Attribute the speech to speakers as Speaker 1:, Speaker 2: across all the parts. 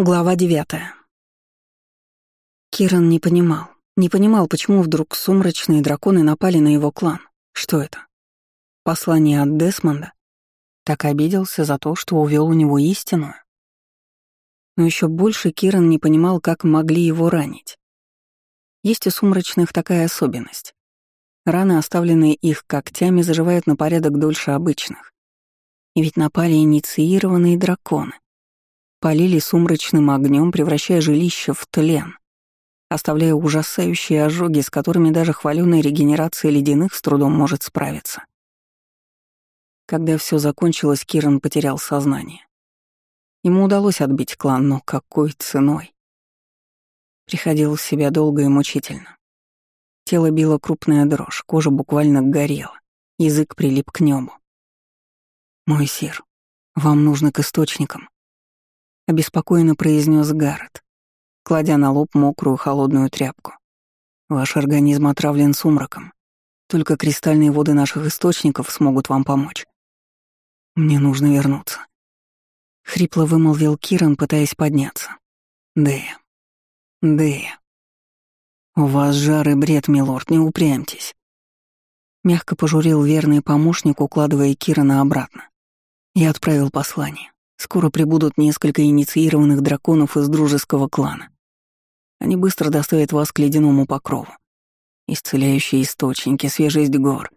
Speaker 1: Глава девятая. Киран не понимал. Не понимал, почему вдруг сумрачные драконы напали на его клан. Что это? Послание от Десмонда? Так обиделся за то, что увел у него истину. Но еще больше Киран не понимал, как могли его ранить. Есть у сумрачных такая особенность. Раны, оставленные их когтями, заживают на порядок дольше обычных. И ведь напали инициированные драконы — Полили сумрачным огнем, превращая жилище в тлен, оставляя ужасающие ожоги, с которыми даже хваленная регенерация ледяных с трудом может справиться. Когда все закончилось, Киран потерял сознание. Ему удалось отбить клан, но какой ценой? Приходил в себя долго и мучительно. Тело било крупная дрожь, кожа буквально горела, язык прилип к небу. «Мой сир, вам нужно к источникам», обеспокоенно произнес Гаррет, кладя на лоб мокрую холодную тряпку. Ваш организм отравлен сумраком. Только кристальные воды наших источников смогут вам помочь. Мне нужно вернуться. Хрипло вымолвил Киран, пытаясь подняться. Дэя. Дэя. У вас жар и бред, милорд, не упрямьтесь. Мягко пожурил верный помощник, укладывая Кирана обратно. Я отправил послание. Скоро прибудут несколько инициированных драконов из дружеского клана. Они быстро доставят вас к ледяному покрову. Исцеляющие источники, свежесть гор.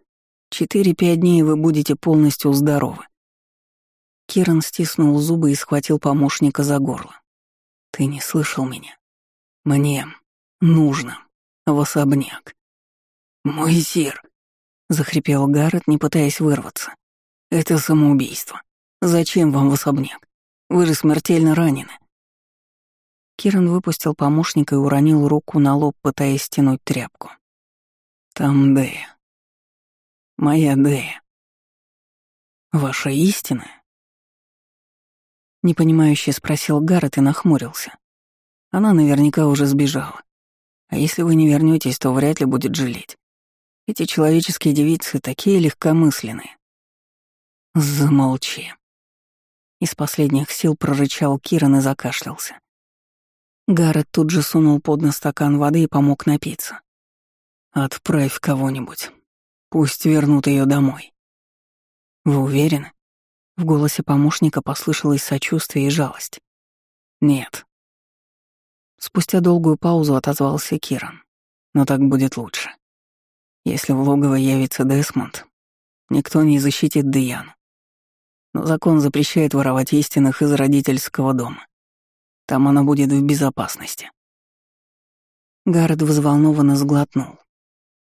Speaker 1: Четыре-пять дней вы будете полностью здоровы. Киран стиснул зубы и схватил помощника за горло. «Ты не слышал меня? Мне нужно в особняк». «Мой сир!» — захрипел Гаррет, не пытаясь вырваться. «Это самоубийство. Зачем вам в особняк? Вы же смертельно ранены. Киран выпустил помощника и уронил руку на лоб, пытаясь стянуть тряпку. Там Дэя. Моя Дэя. Ваша истина? Непонимающе спросил Гаррет и нахмурился. Она наверняка уже сбежала. А если вы не вернетесь, то вряд ли будет жалеть. Эти человеческие девицы такие легкомысленные. Замолчи. Из последних сил прорычал Киран и закашлялся. Гаррет тут же сунул под нос стакан воды и помог напиться. «Отправь кого-нибудь. Пусть вернут ее домой». «Вы уверены?» В голосе помощника послышалось сочувствие и жалость. «Нет». Спустя долгую паузу отозвался Киран. «Но так будет лучше. Если в логово явится Десмонд, никто не защитит Деяну но закон запрещает воровать истинных из родительского дома. Там она будет в безопасности. Гаррет взволнованно сглотнул.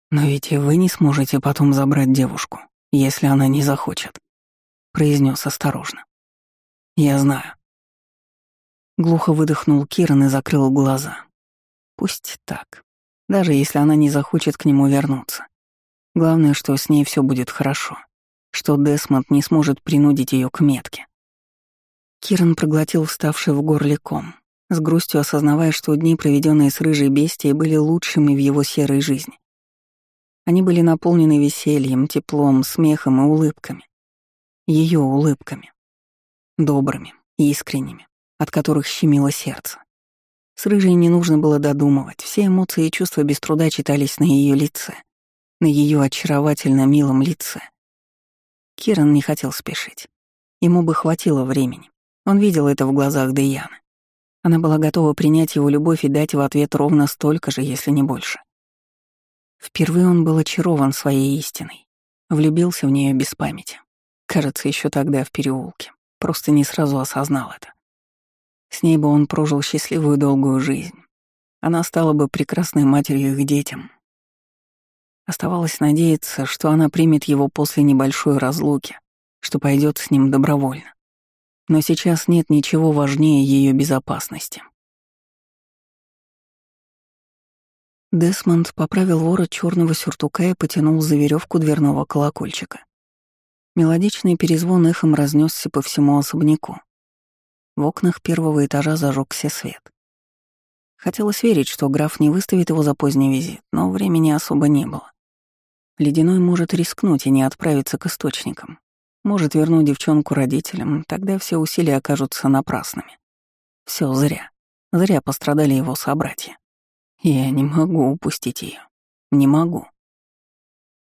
Speaker 1: «Но ведь и вы не сможете потом забрать девушку, если она не захочет», — произнес осторожно. «Я знаю». Глухо выдохнул Киран и закрыл глаза. «Пусть так, даже если она не захочет к нему вернуться. Главное, что с ней все будет хорошо что Десмонд не сможет принудить ее к метке. Киран проглотил вставший в горле ком, с грустью осознавая, что дни, проведенные с рыжей бестией, были лучшими в его серой жизни. Они были наполнены весельем, теплом, смехом и улыбками. Ее улыбками. Добрыми, искренними, от которых щемило сердце. С рыжей не нужно было додумывать, все эмоции и чувства без труда читались на ее лице, на ее очаровательно милом лице — Киран не хотел спешить. Ему бы хватило времени. Он видел это в глазах Деяны. Она была готова принять его любовь и дать в ответ ровно столько же, если не больше. Впервые он был очарован своей истиной. Влюбился в нее без памяти. Кажется, еще тогда в переулке. Просто не сразу осознал это. С ней бы он прожил счастливую долгую жизнь. Она стала бы прекрасной матерью их детям, Оставалось надеяться, что она примет его после небольшой разлуки, что пойдет с ним добровольно. Но сейчас нет ничего важнее ее безопасности. Десмонд поправил ворот черного сюртука и потянул за веревку дверного колокольчика. Мелодичный перезвон эхом разнесся по всему особняку. В окнах первого этажа зажегся свет. Хотелось верить, что граф не выставит его за поздний визит, но времени особо не было. Ледяной может рискнуть и не отправиться к источникам. Может вернуть девчонку родителям, тогда все усилия окажутся напрасными. Все зря. Зря пострадали его собратья. Я не могу упустить ее. Не могу.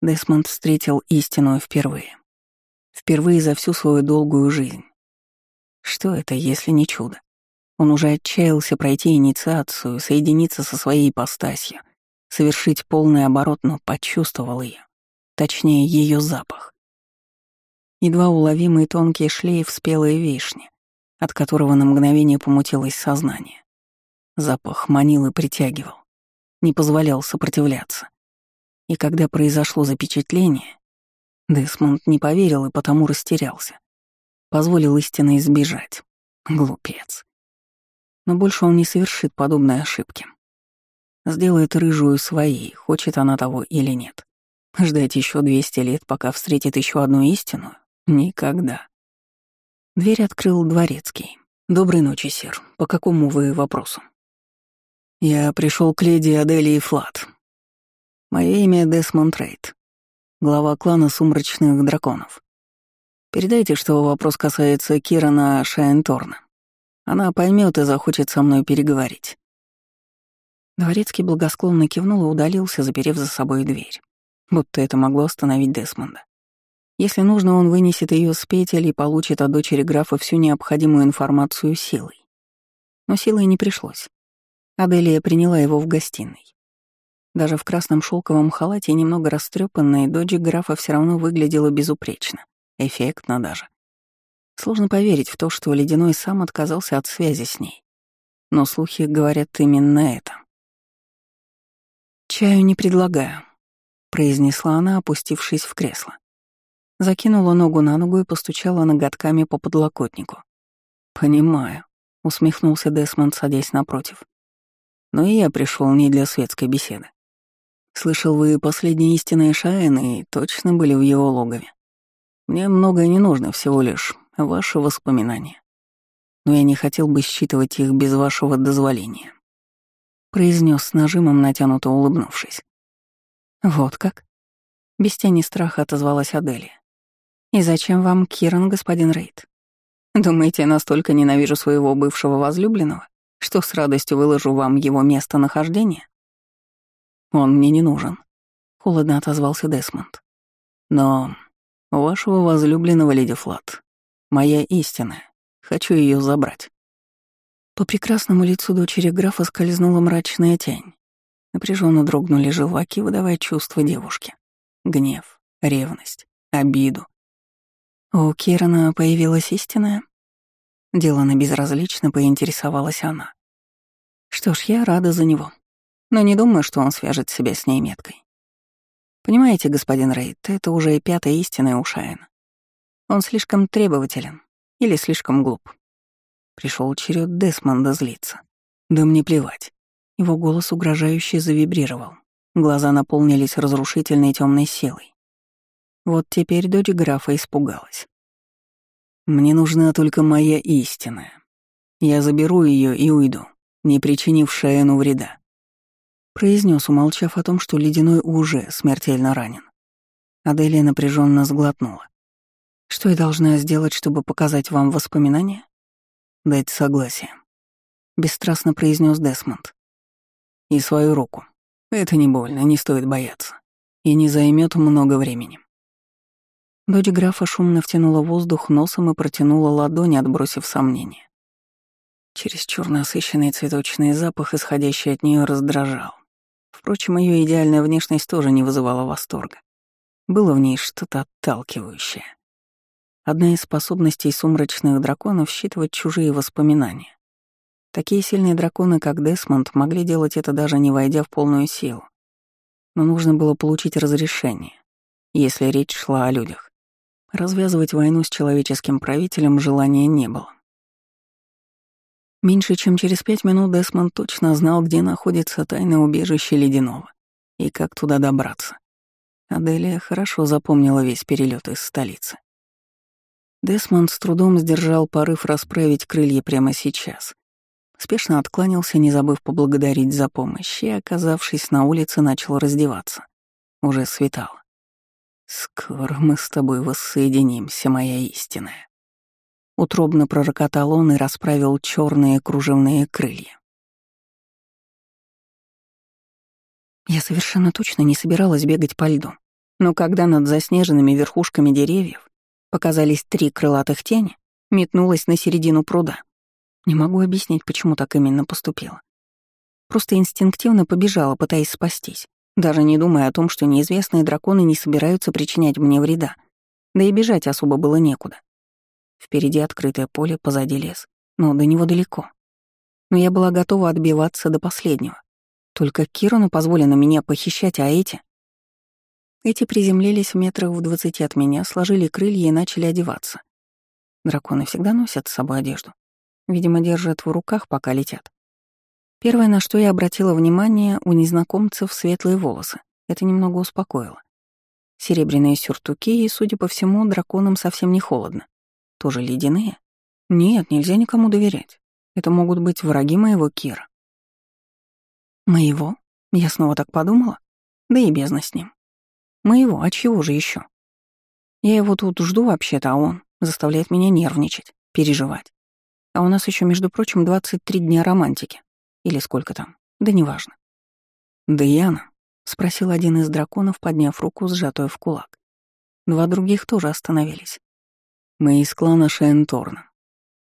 Speaker 1: Десмонд встретил истину впервые. Впервые за всю свою долгую жизнь. Что это, если не чудо? Он уже отчаялся пройти инициацию, соединиться со своей ипостасью, совершить полный оборот, но почувствовал ее. Точнее, ее запах. Едва уловимый тонкий шлейф спелой вишни, от которого на мгновение помутилось сознание. Запах манил и притягивал, не позволял сопротивляться. И когда произошло запечатление, Десмонд не поверил и потому растерялся. Позволил истинно избежать. Глупец. Но больше он не совершит подобной ошибки. Сделает рыжую своей, хочет она того или нет. Ждать еще 200 лет, пока встретит еще одну истину? Никогда. Дверь открыл дворецкий. «Доброй ночи, сэр. По какому вы вопросу?» «Я пришел к леди Аделии Флат. Мое имя Десмонд Рейд, глава клана Сумрачных Драконов. Передайте, что вопрос касается Кирана Шайнторна. Она поймет и захочет со мной переговорить». Дворецкий благосклонно кивнул и удалился, заперев за собой дверь. Будто это могло остановить Десмонда. Если нужно, он вынесет ее с петель и получит от дочери графа всю необходимую информацию силой. Но силой не пришлось. Аделия приняла его в гостиной. Даже в красном шелковом халате, немного растрепанная, дочь графа все равно выглядела безупречно. Эффектно даже. Сложно поверить в то, что Ледяной сам отказался от связи с ней. Но слухи говорят именно это. «Чаю не предлагаю», — произнесла она, опустившись в кресло. Закинула ногу на ногу и постучала ноготками по подлокотнику. «Понимаю», — усмехнулся Десмонд, садясь напротив. «Но и я пришел не для светской беседы. Слышал, вы последние истинные Шаэны и точно были в его логове. Мне многое не нужно, всего лишь ваши воспоминания. Но я не хотел бы считывать их без вашего дозволения», — произнес с нажимом, натянуто улыбнувшись. «Вот как?» Без тени страха отозвалась Аделия. «И зачем вам Киран, господин Рейд? Думаете, я настолько ненавижу своего бывшего возлюбленного, что с радостью выложу вам его местонахождение?» «Он мне не нужен», — холодно отозвался Десмонд. «Но у вашего возлюбленного, леди Флат, моя истина. Хочу ее забрать». По прекрасному лицу дочери графа скользнула мрачная тень. Напряженно дрогнули желваки, выдавая чувства девушки. Гнев, ревность, обиду, у Кирана появилась истинная? Делано безразлично поинтересовалась она. Что ж, я рада за него. Но не думаю, что он свяжет себя с ней меткой. Понимаете, господин Рейд, это уже пятая истинная у Шайна. Он слишком требователен или слишком глуп. Пришел черед Десмонда злиться. Да мне плевать. Его голос угрожающе завибрировал. Глаза наполнились разрушительной темной силой. Вот теперь дочь графа испугалась. «Мне нужна только моя истина. Я заберу ее и уйду, не причинив Шаэну вреда», — произнес, умолчав о том, что Ледяной уже смертельно ранен. Аделия напряженно сглотнула. «Что я должна сделать, чтобы показать вам воспоминания?» «Дать согласие», — бесстрастно произнес Десмонд. «И свою руку. Это не больно, не стоит бояться. И не займет много времени». Дочь графа шумно втянула воздух носом и протянула ладони, отбросив сомнения. Чересчур насыщенный цветочный запах, исходящий от нее, раздражал. Впрочем, ее идеальная внешность тоже не вызывала восторга. Было в ней что-то отталкивающее. Одна из способностей сумрачных драконов — считывать чужие воспоминания. Такие сильные драконы, как Десмонд, могли делать это даже не войдя в полную силу. Но нужно было получить разрешение, если речь шла о людях. Развязывать войну с человеческим правителем желания не было. Меньше чем через пять минут Десмонд точно знал, где находится тайное убежище Ледяного и как туда добраться. Аделия хорошо запомнила весь перелет из столицы. Десмонд с трудом сдержал порыв расправить крылья прямо сейчас. Спешно откланялся, не забыв поблагодарить за помощь, и, оказавшись на улице, начал раздеваться. Уже светало. «Скоро мы с тобой воссоединимся, моя истинная», Утробно пророкотал он и расправил черные кружевные крылья. Я совершенно точно не собиралась бегать по льду, но когда над заснеженными верхушками деревьев показались три крылатых тени, метнулась на середину пруда. Не могу объяснить, почему так именно поступила. Просто инстинктивно побежала, пытаясь спастись, даже не думая о том, что неизвестные драконы не собираются причинять мне вреда. Да и бежать особо было некуда. Впереди открытое поле, позади лес, но до него далеко. Но я была готова отбиваться до последнего. Только Кирану позволено меня похищать, а эти... Эти приземлились в метрах в двадцати от меня, сложили крылья и начали одеваться. Драконы всегда носят с собой одежду. Видимо, держат в руках, пока летят. Первое, на что я обратила внимание, у незнакомцев светлые волосы. Это немного успокоило. Серебряные сюртуки, и, судя по всему, драконам совсем не холодно. Тоже ледяные? Нет, нельзя никому доверять. Это могут быть враги моего Кира. Моего? Я снова так подумала? Да и бездна с ним. Моего, а чего же еще? Я его тут жду вообще-то, а он заставляет меня нервничать, переживать. А у нас еще, между прочим, 23 дня романтики. Или сколько там, да неважно. «Даяна?» — спросил один из драконов, подняв руку, сжатую в кулак. Два других тоже остановились. «Мы из клана Шенторна.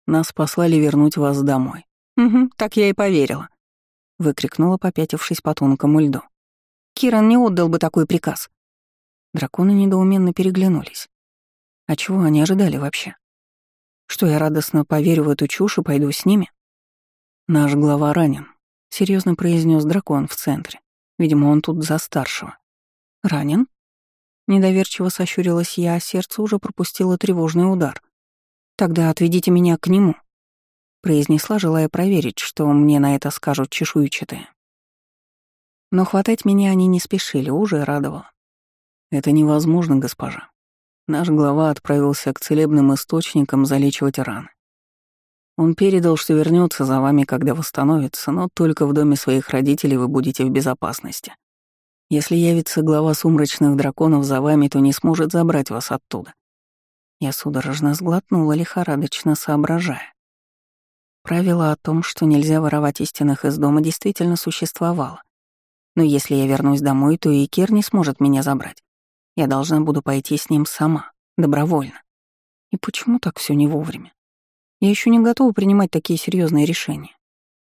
Speaker 1: Нас послали вернуть вас домой». «Угу, так я и поверила», — выкрикнула, попятившись по тонкому льду. «Киран не отдал бы такой приказ». Драконы недоуменно переглянулись. А чего они ожидали вообще? Что я радостно поверю в эту чушь и пойду с ними? «Наш глава ранен», — серьезно произнес дракон в центре. Видимо, он тут за старшего. «Ранен?» Недоверчиво сощурилась я, а сердце уже пропустило тревожный удар. «Тогда отведите меня к нему», — произнесла, желая проверить, что мне на это скажут чешуйчатые. Но хватать меня они не спешили, уже радовало. «Это невозможно, госпожа. Наш глава отправился к целебным источникам залечивать раны. Он передал, что вернется за вами, когда восстановится, но только в доме своих родителей вы будете в безопасности. Если явится глава сумрачных драконов за вами, то не сможет забрать вас оттуда. Я судорожно сглотнула, лихорадочно соображая. Правило о том, что нельзя воровать истинных из дома, действительно существовало. Но если я вернусь домой, то и Кир не сможет меня забрать. Я должна буду пойти с ним сама, добровольно. И почему так все не вовремя? Я еще не готова принимать такие серьезные решения.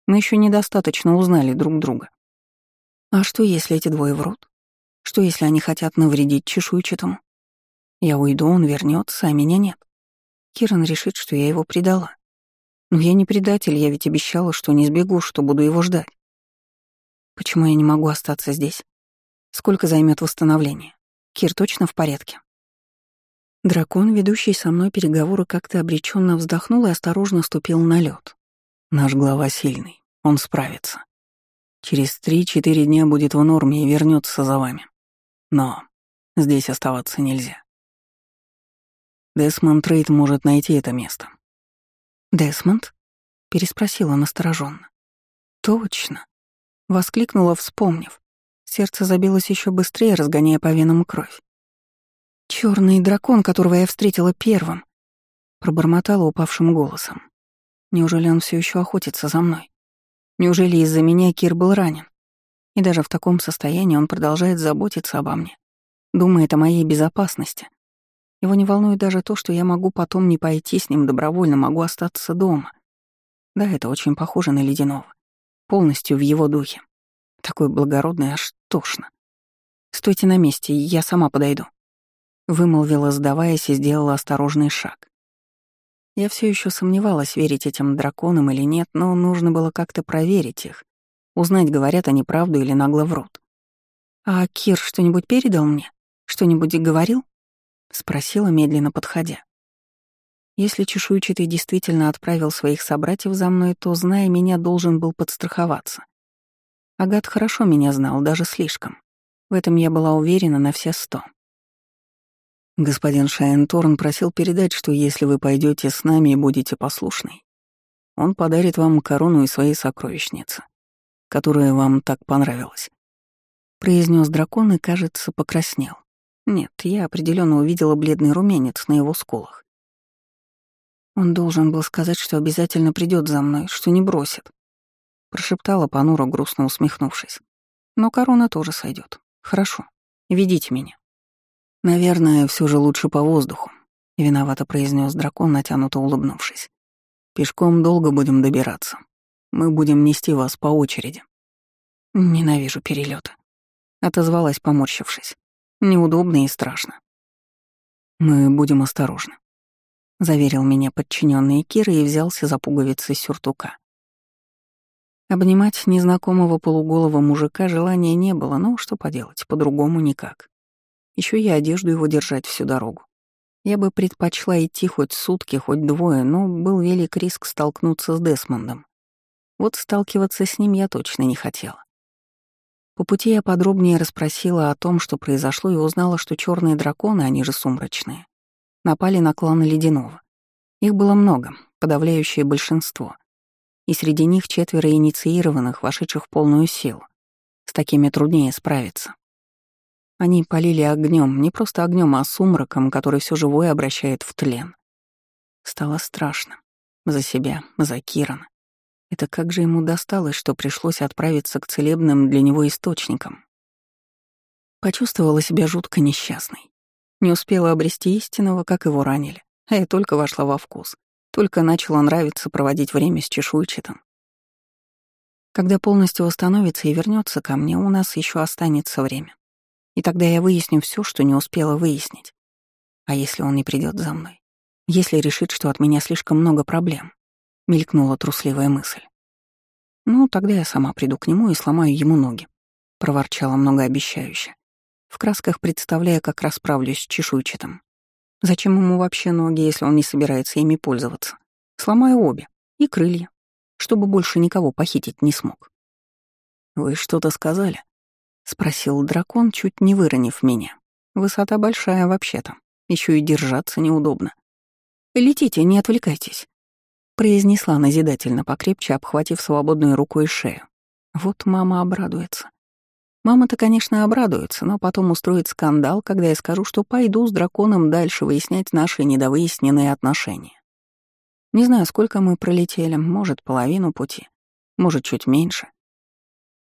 Speaker 1: Мы еще недостаточно узнали друг друга. А что, если эти двое врут? Что, если они хотят навредить чешуйчатому? Я уйду, он вернется, а меня нет. Киран решит, что я его предала. Но я не предатель, я ведь обещала, что не сбегу, что буду его ждать. Почему я не могу остаться здесь? Сколько займет восстановление? Кир точно в порядке? Дракон, ведущий со мной переговоры, как-то обреченно вздохнул и осторожно ступил на лед. Наш глава сильный, он справится. Через три-четыре дня будет в норме и вернется за вами. Но здесь оставаться нельзя. Десмонд Трейд может найти это место. Десмонд? переспросила настороженно. Точно. Воскликнула, вспомнив. Сердце забилось еще быстрее, разгоняя по венам кровь. Черный дракон, которого я встретила первым, пробормотала упавшим голосом. Неужели он все еще охотится за мной? Неужели из-за меня Кир был ранен? И даже в таком состоянии он продолжает заботиться обо мне, думает о моей безопасности. Его не волнует даже то, что я могу потом не пойти с ним добровольно, могу остаться дома. Да, это очень похоже на Ледяного. Полностью в его духе. Такой благородный, аж тошно. Стойте на месте, я сама подойду. Вымолвила, сдаваясь, и сделала осторожный шаг. Я все еще сомневалась, верить этим драконам или нет, но нужно было как-то проверить их, узнать, говорят они правду или нагло врут. «А Кир что-нибудь передал мне? Что-нибудь говорил?» — спросила, медленно подходя. Если чешуйчатый действительно отправил своих собратьев за мной, то, зная меня, должен был подстраховаться. Агат хорошо меня знал, даже слишком. В этом я была уверена на все сто. Господин Шайенторн просил передать, что если вы пойдете с нами и будете послушной, он подарит вам корону и свои сокровищницы, которая вам так понравилась. Произнес дракон и, кажется, покраснел. Нет, я определенно увидела бледный румянец на его скулах. Он должен был сказать, что обязательно придет за мной, что не бросит. Прошептала понуро, грустно усмехнувшись. Но корона тоже сойдет. Хорошо. Ведите меня. Наверное, все же лучше по воздуху, виновато произнес дракон, натянуто улыбнувшись. Пешком долго будем добираться. Мы будем нести вас по очереди. Ненавижу перелеты. Отозвалась, поморщившись. Неудобно и страшно. Мы будем осторожны. Заверил меня подчиненный Кира и взялся за пуговицы сюртука. Обнимать незнакомого полуголого мужика желания не было, но что поделать, по-другому никак. Еще и одежду его держать всю дорогу. Я бы предпочла идти хоть сутки, хоть двое, но был велик риск столкнуться с Десмондом. Вот сталкиваться с ним я точно не хотела. По пути я подробнее расспросила о том, что произошло, и узнала, что черные драконы, они же сумрачные, напали на клан Ледяного. Их было много, подавляющее большинство. И среди них четверо инициированных, вошедших в полную силу. С такими труднее справиться. Они полили огнем, не просто огнем, а сумраком, который все живое обращает в тлен. Стало страшно. За себя, за Кирана. Это как же ему досталось, что пришлось отправиться к целебным для него источникам. Почувствовала себя жутко несчастной. Не успела обрести истинного, как его ранили. А я только вошла во вкус. Только начала нравиться проводить время с чешуйчатым. Когда полностью восстановится и вернется ко мне, у нас еще останется время. И тогда я выясню все, что не успела выяснить. А если он не придет за мной? Если решит, что от меня слишком много проблем? Мелькнула трусливая мысль. Ну, тогда я сама приду к нему и сломаю ему ноги. Проворчала многообещающе. В красках представляя, как расправлюсь с чешуйчатым. Зачем ему вообще ноги, если он не собирается ими пользоваться? Сломаю обе. И крылья. Чтобы больше никого похитить не смог. «Вы что-то сказали?» — спросил дракон, чуть не выронив меня. «Высота большая вообще-то. Еще и держаться неудобно». «Летите, не отвлекайтесь», — произнесла назидательно покрепче, обхватив свободной рукой шею. Вот мама обрадуется. Мама-то, конечно, обрадуется, но потом устроит скандал, когда я скажу, что пойду с драконом дальше выяснять наши недовыясненные отношения. Не знаю, сколько мы пролетели, может, половину пути, может, чуть меньше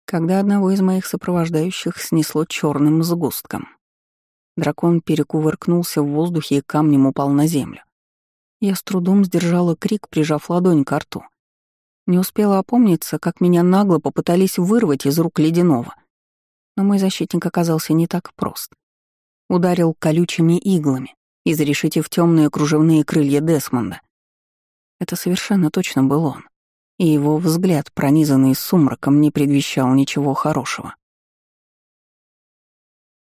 Speaker 1: когда одного из моих сопровождающих снесло черным сгустком. Дракон перекувыркнулся в воздухе и камнем упал на землю. Я с трудом сдержала крик, прижав ладонь к рту. Не успела опомниться, как меня нагло попытались вырвать из рук ледяного. Но мой защитник оказался не так прост. Ударил колючими иглами, изрешетив темные кружевные крылья Десмонда. Это совершенно точно был он и его взгляд, пронизанный сумраком, не предвещал ничего хорошего.